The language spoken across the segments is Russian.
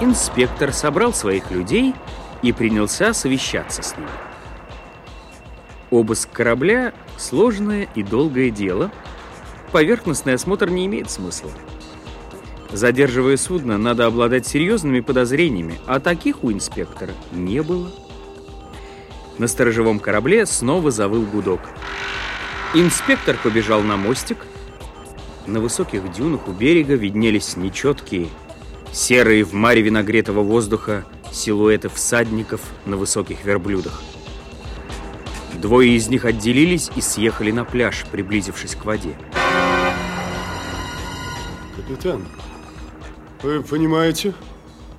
инспектор собрал своих людей и принялся совещаться с ними. Обыск корабля – сложное и долгое дело. Поверхностный осмотр не имеет смысла. Задерживая судно, надо обладать серьезными подозрениями, а таких у инспектора не было. На сторожевом корабле снова завыл гудок. Инспектор побежал на мостик. На высоких дюнах у берега виднелись нечеткие, серые в маре нагретого воздуха силуэты всадников на высоких верблюдах. Двое из них отделились и съехали на пляж, приблизившись к воде. Капитан, вы понимаете,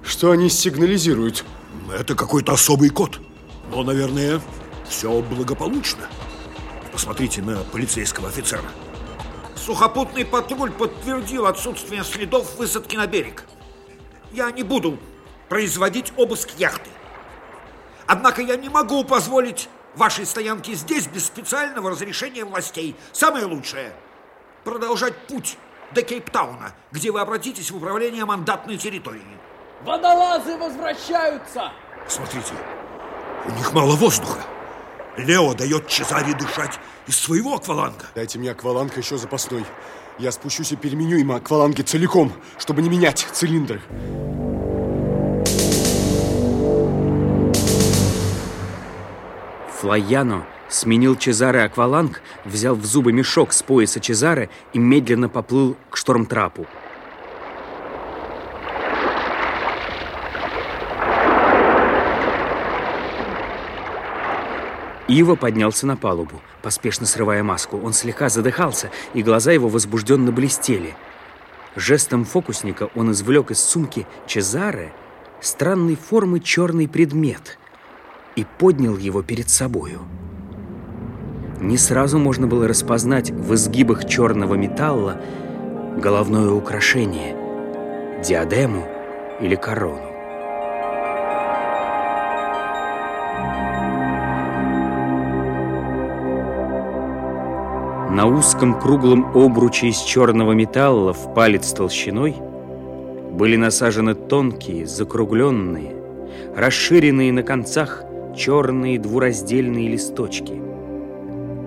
что они сигнализируют? Это какой-то особый код. Но, наверное, все благополучно. Посмотрите на полицейского офицера. Сухопутный патруль подтвердил отсутствие следов высадки на берег. Я не буду производить обыск яхты. Однако я не могу позволить вашей стоянке здесь без специального разрешения властей. Самое лучшее – продолжать путь до Кейптауна, где вы обратитесь в управление мандатной территории. Водолазы возвращаются! Смотрите, у них мало воздуха. Лео дает Чезаре дышать из своего акваланга. Дайте мне акваланг еще запасной. Я спущусь и переменю им акваланги целиком, чтобы не менять цилиндры. Флайяно сменил Чезаре акваланг, взял в зубы мешок с пояса Чезаре и медленно поплыл к штормтрапу. Ива поднялся на палубу, поспешно срывая маску. Он слегка задыхался, и глаза его возбужденно блестели. Жестом фокусника он извлек из сумки Чезаре странной формы черный предмет и поднял его перед собою. Не сразу можно было распознать в изгибах черного металла головное украшение, диадему или корону. На узком круглом обруче из черного металла в палец толщиной были насажены тонкие, закругленные, расширенные на концах черные двураздельные листочки,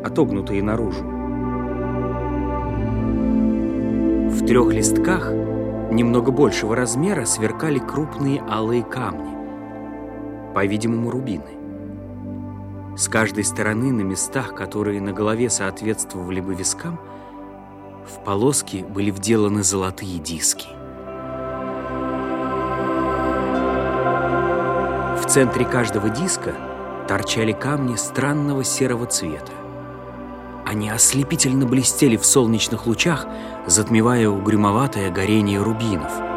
отогнутые наружу. В трех листках немного большего размера сверкали крупные алые камни, по-видимому, рубины. С каждой стороны на местах, которые на голове соответствовали бы вискам, в полоски были вделаны золотые диски. В центре каждого диска торчали камни странного серого цвета. Они ослепительно блестели в солнечных лучах, затмевая угрюмоватое горение рубинов –